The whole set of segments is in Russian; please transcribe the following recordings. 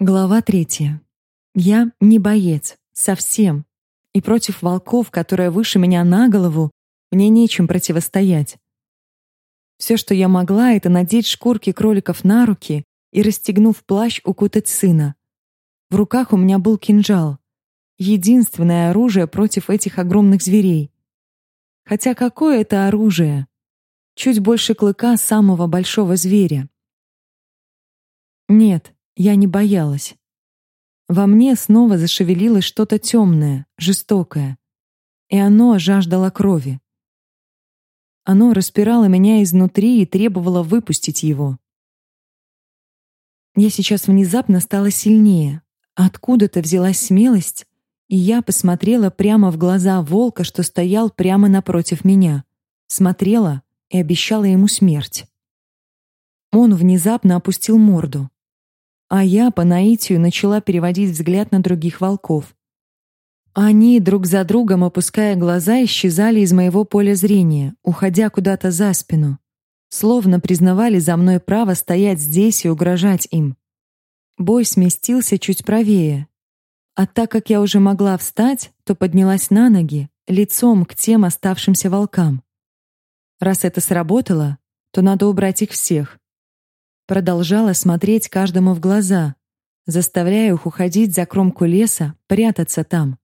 Глава третья. Я не боец, совсем. И против волков, которые выше меня на голову, мне нечем противостоять. Все, что я могла, это надеть шкурки кроликов на руки и, расстегнув плащ, укутать сына. В руках у меня был кинжал. Единственное оружие против этих огромных зверей. Хотя какое это оружие? Чуть больше клыка самого большого зверя. Нет, я не боялась. Во мне снова зашевелилось что-то темное, жестокое. И оно жаждало крови. Оно распирало меня изнутри и требовало выпустить его. Я сейчас внезапно стала сильнее. Откуда-то взялась смелость, и я посмотрела прямо в глаза волка, что стоял прямо напротив меня. Смотрела и обещала ему смерть. Он внезапно опустил морду. А я по наитию начала переводить взгляд на других волков. Они, друг за другом опуская глаза, исчезали из моего поля зрения, уходя куда-то за спину. Словно признавали за мной право стоять здесь и угрожать им. Бой сместился чуть правее. А так как я уже могла встать, то поднялась на ноги, лицом к тем оставшимся волкам. Раз это сработало, то надо убрать их всех продолжала смотреть каждому в глаза, заставляя их уходить за кромку леса, прятаться там.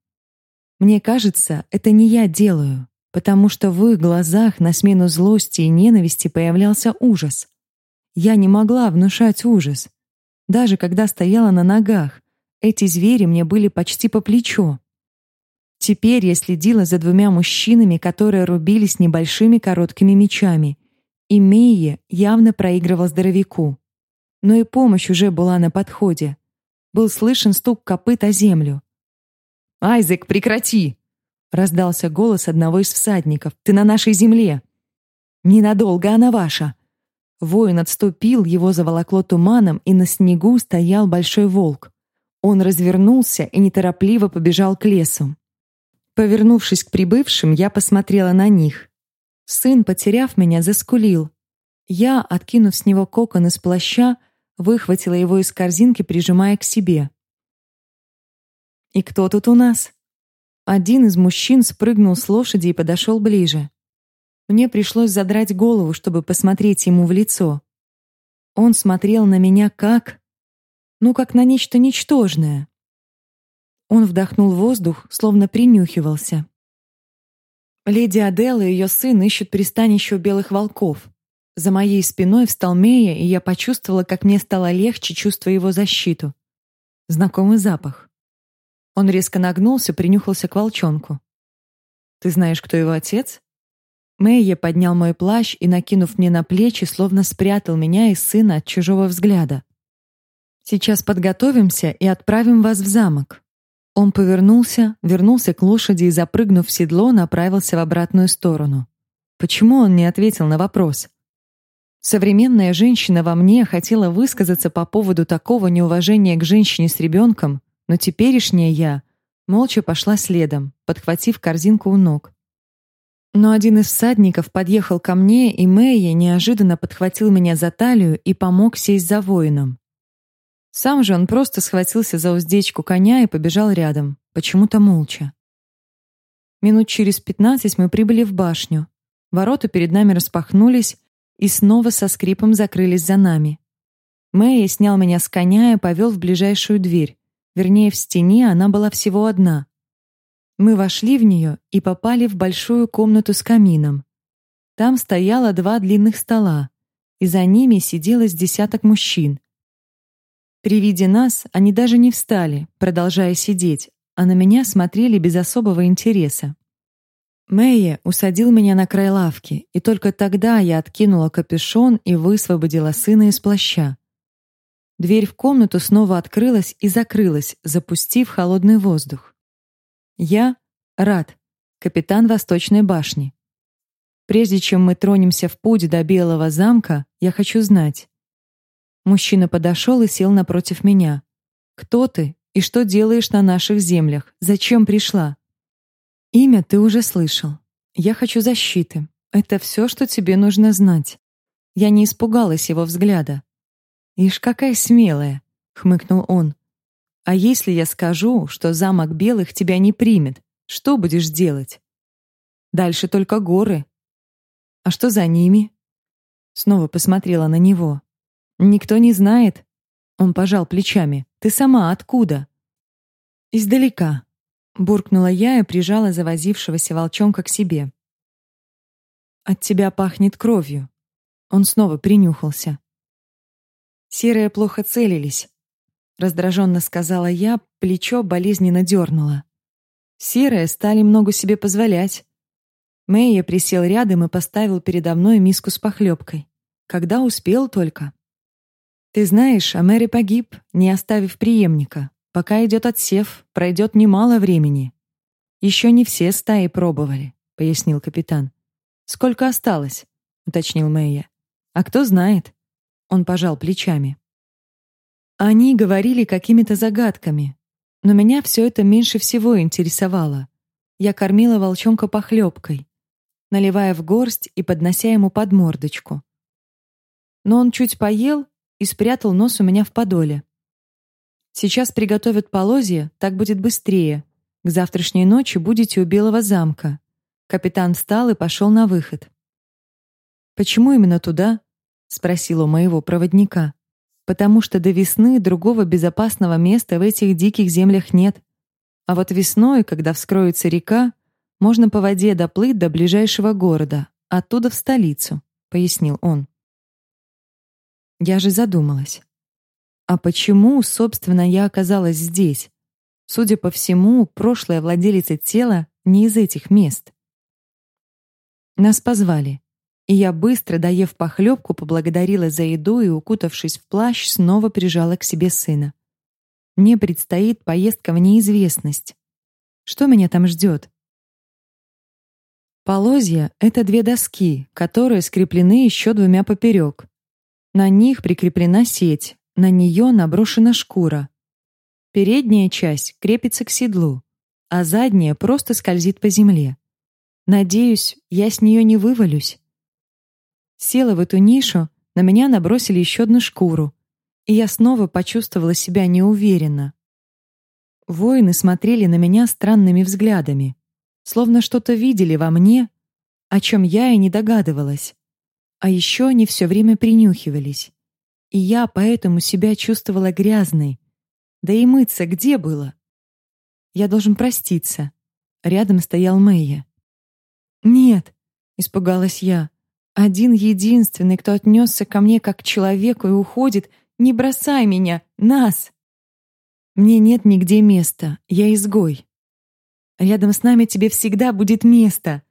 Мне кажется, это не я делаю, потому что в их глазах на смену злости и ненависти появлялся ужас. Я не могла внушать ужас. Даже когда стояла на ногах, эти звери мне были почти по плечо. Теперь я следила за двумя мужчинами, которые рубились небольшими короткими мечами, и Мейе явно проигрывал здоровяку. Но и помощь уже была на подходе. Был слышен стук копыт о землю. «Айзек, прекрати!» — раздался голос одного из всадников. «Ты на нашей земле!» «Ненадолго она ваша!» Воин отступил, его заволокло туманом, и на снегу стоял большой волк. Он развернулся и неторопливо побежал к лесу. Повернувшись к прибывшим, я посмотрела на них. Сын, потеряв меня, заскулил. Я, откинув с него кокон из плаща, выхватила его из корзинки, прижимая к себе. «И кто тут у нас?» Один из мужчин спрыгнул с лошади и подошел ближе. Мне пришлось задрать голову, чтобы посмотреть ему в лицо. Он смотрел на меня как... Ну, как на нечто ничтожное. Он вдохнул воздух, словно принюхивался. Леди Адела и ее сын ищут пристанище у белых волков. За моей спиной встал Мея, и я почувствовала, как мне стало легче, чувствуя его защиту. Знакомый запах. Он резко нагнулся, принюхался к волчонку. «Ты знаешь, кто его отец?» Мэйе поднял мой плащ и, накинув мне на плечи, словно спрятал меня и сына от чужого взгляда. «Сейчас подготовимся и отправим вас в замок. Он повернулся, вернулся к лошади и, запрыгнув в седло, направился в обратную сторону. Почему он не ответил на вопрос? Современная женщина во мне хотела высказаться по поводу такого неуважения к женщине с ребенком, но теперешняя я молча пошла следом, подхватив корзинку у ног. Но один из всадников подъехал ко мне, и Мэйя неожиданно подхватил меня за талию и помог сесть за воином. Сам же он просто схватился за уздечку коня и побежал рядом, почему-то молча. Минут через пятнадцать мы прибыли в башню. Ворота перед нами распахнулись и снова со скрипом закрылись за нами. Мэй снял меня с коня и повел в ближайшую дверь. Вернее, в стене она была всего одна. Мы вошли в нее и попали в большую комнату с камином. Там стояло два длинных стола, и за ними сидело с десяток мужчин. При виде нас они даже не встали, продолжая сидеть, а на меня смотрели без особого интереса. Мэйе усадил меня на край лавки, и только тогда я откинула капюшон и высвободила сына из плаща. Дверь в комнату снова открылась и закрылась, запустив холодный воздух. Я рад, капитан Восточной башни. Прежде чем мы тронемся в путь до Белого замка, я хочу знать, Мужчина подошел и сел напротив меня. «Кто ты и что делаешь на наших землях? Зачем пришла?» «Имя ты уже слышал. Я хочу защиты. Это все, что тебе нужно знать». Я не испугалась его взгляда. «Ишь, какая смелая!» — хмыкнул он. А если я скажу, что замок белых тебя не примет, что будешь делать? Дальше только горы. А что за ними? Снова посмотрела на него. Никто не знает. Он пожал плечами. Ты сама откуда? Издалека. Буркнула я и прижала завозившегося волчонка к себе. От тебя пахнет кровью. Он снова принюхался. Серые плохо целились. Раздраженно сказала я, плечо болезненно дернуло. Серые стали много себе позволять. Мэйя присел рядом и поставил передо мной миску с похлебкой. Когда успел только. Ты знаешь, а Мэри погиб, не оставив преемника. Пока идет отсев, пройдет немало времени. Еще не все стаи пробовали, пояснил капитан. Сколько осталось? уточнил Мэйя. А кто знает? Он пожал плечами. Они говорили какими-то загадками, но меня все это меньше всего интересовало. Я кормила волчонка похлебкой, наливая в горсть и поднося ему под мордочку. Но он чуть поел и спрятал нос у меня в подоле. Сейчас приготовят полозья, так будет быстрее. К завтрашней ночи будете у Белого замка. Капитан встал и пошел на выход. Почему именно туда? спросил у моего проводника. Потому что до весны другого безопасного места в этих диких землях нет. А вот весной, когда вскроется река, можно по воде доплыть до ближайшего города, оттуда в столицу, пояснил он. Я же задумалась. А почему, собственно, я оказалась здесь? Судя по всему, прошлая владелица тела не из этих мест. Нас позвали, и я быстро, доев похлебку, поблагодарила за еду и, укутавшись в плащ, снова прижала к себе сына. Мне предстоит поездка в неизвестность. Что меня там ждет? Полозья — это две доски, которые скреплены еще двумя поперек. На них прикреплена сеть, на нее наброшена шкура. Передняя часть крепится к седлу, а задняя просто скользит по земле. Надеюсь, я с нее не вывалюсь. Села в эту нишу, на меня набросили еще одну шкуру, и я снова почувствовала себя неуверенно. Воины смотрели на меня странными взглядами словно что-то видели во мне, о чем я и не догадывалась. А еще они все время принюхивались. И я поэтому себя чувствовала грязной. Да и мыться где было? Я должен проститься. Рядом стоял Мэйя. «Нет», — испугалась я. «Один единственный, кто отнесся ко мне как к человеку и уходит, не бросай меня, нас!» «Мне нет нигде места, я изгой. Рядом с нами тебе всегда будет место.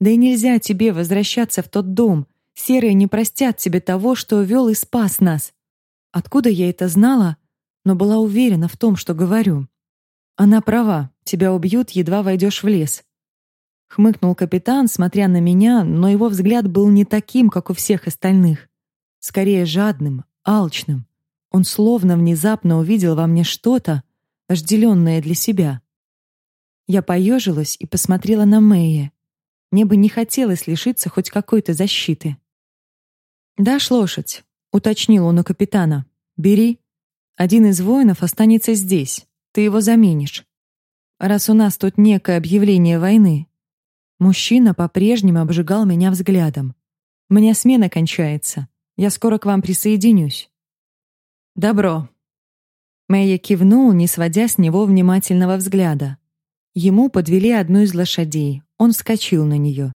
Да и нельзя тебе возвращаться в тот дом. Серые не простят тебе того, что вел и спас нас. Откуда я это знала, но была уверена в том, что говорю. Она права, тебя убьют, едва войдешь в лес. Хмыкнул капитан, смотря на меня, но его взгляд был не таким, как у всех остальных. Скорее жадным, алчным. Он словно внезапно увидел во мне что-то, вожделенное для себя. Я поежилась и посмотрела на Мэя. Мне бы не хотелось лишиться хоть какой-то защиты. «Дашь лошадь?» — уточнил он у капитана. «Бери. Один из воинов останется здесь. Ты его заменишь. Раз у нас тут некое объявление войны». Мужчина по-прежнему обжигал меня взглядом. «У смена кончается. Я скоро к вам присоединюсь». «Добро». Мэйя кивнул, не сводя с него внимательного взгляда. Ему подвели одну из лошадей. Он вскочил на нее.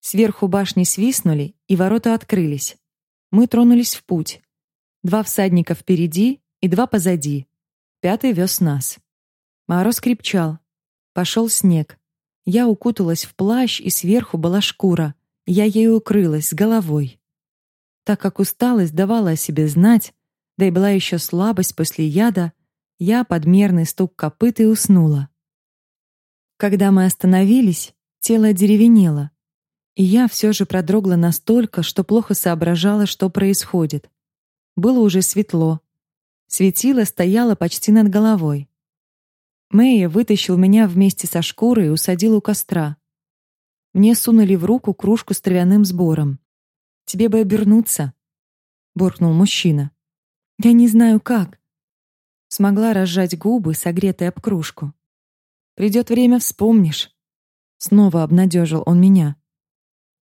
Сверху башни свистнули, и ворота открылись. Мы тронулись в путь. Два всадника впереди и два позади. Пятый вез нас. Мороз крепчал. Пошел снег. Я укуталась в плащ, и сверху была шкура. Я ею укрылась с головой. Так как усталость давала о себе знать, да и была еще слабость после яда, я подмерный стук копыт и уснула. Когда мы остановились, тело деревенело, и я все же продрогла настолько, что плохо соображала, что происходит. Было уже светло. Светило стояло почти над головой. Мэйя вытащил меня вместе со шкурой и усадил у костра. Мне сунули в руку кружку с травяным сбором. «Тебе бы обернуться», — буркнул мужчина. «Я не знаю как». Смогла разжать губы, согретые об кружку. Придет время, вспомнишь. Снова обнадежил он меня.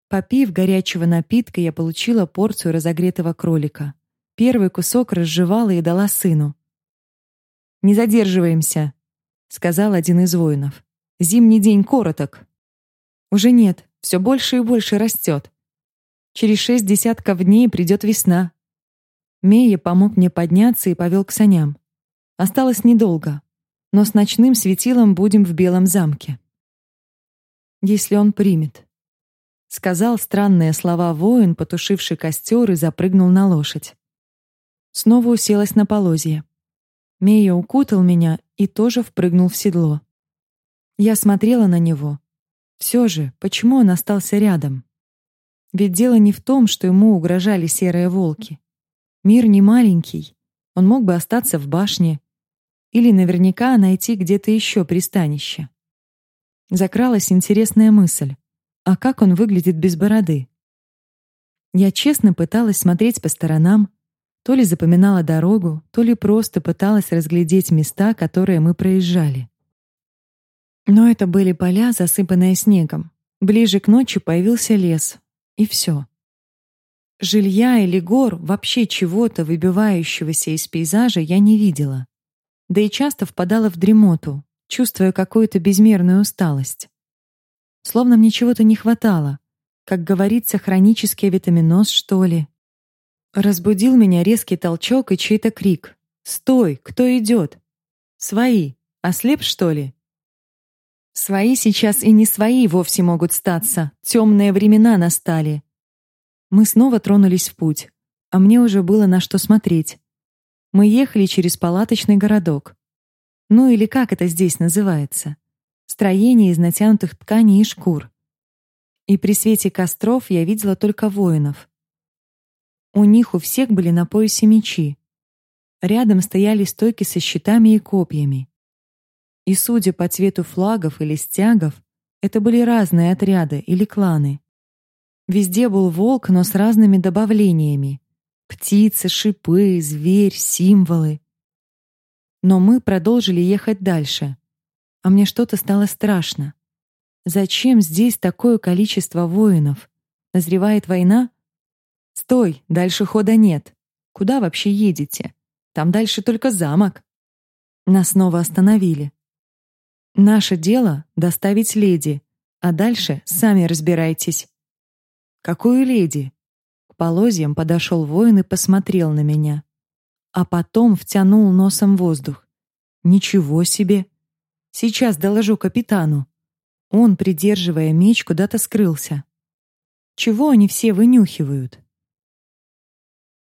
Попив горячего напитка, я получила порцию разогретого кролика. Первый кусок разжевала и дала сыну. «Не задерживаемся», — сказал один из воинов. «Зимний день короток». «Уже нет, все больше и больше растет. Через шесть десятков дней придет весна». Мея помог мне подняться и повел к саням. Осталось недолго, но с ночным светилом будем в Белом замке. Если он примет. Сказал странные слова воин, потушивший костер и запрыгнул на лошадь. Снова уселась на полозье. Мея укутал меня и тоже впрыгнул в седло. Я смотрела на него. Все же, почему он остался рядом? Ведь дело не в том, что ему угрожали серые волки. Мир не маленький. Он мог бы остаться в башне или наверняка найти где-то еще пристанище. Закралась интересная мысль. А как он выглядит без бороды? Я честно пыталась смотреть по сторонам, то ли запоминала дорогу, то ли просто пыталась разглядеть места, которые мы проезжали. Но это были поля, засыпанные снегом. Ближе к ночи появился лес, и все. Жилья или гор, вообще чего-то выбивающегося из пейзажа я не видела. Да и часто впадала в дремоту, чувствуя какую-то безмерную усталость. Словно мне чего-то не хватало. Как говорится, хронический витаминоз, что ли. Разбудил меня резкий толчок и чей-то крик. «Стой! Кто идет?» «Свои! Ослеп, что ли?» Свои сейчас и не свои вовсе могут статься. Темные времена настали. Мы снова тронулись в путь, а мне уже было на что смотреть. Мы ехали через палаточный городок. Ну или как это здесь называется? Строение из натянутых тканей и шкур. И при свете костров я видела только воинов. У них у всех были на поясе мечи. Рядом стояли стойки со щитами и копьями. И судя по цвету флагов или стягов, это были разные отряды или кланы. Везде был волк, но с разными добавлениями: птицы, шипы, зверь, символы. Но мы продолжили ехать дальше а мне что-то стало страшно. Зачем здесь такое количество воинов? Назревает война? Стой, дальше хода нет. Куда вообще едете? Там дальше только замок. Нас снова остановили. Наше дело доставить леди, а дальше сами разбирайтесь. Какую леди? К полозьям подошел воин и посмотрел на меня, а потом втянул носом воздух. Ничего себе! Сейчас доложу капитану. Он, придерживая меч, куда-то скрылся. Чего они все вынюхивают?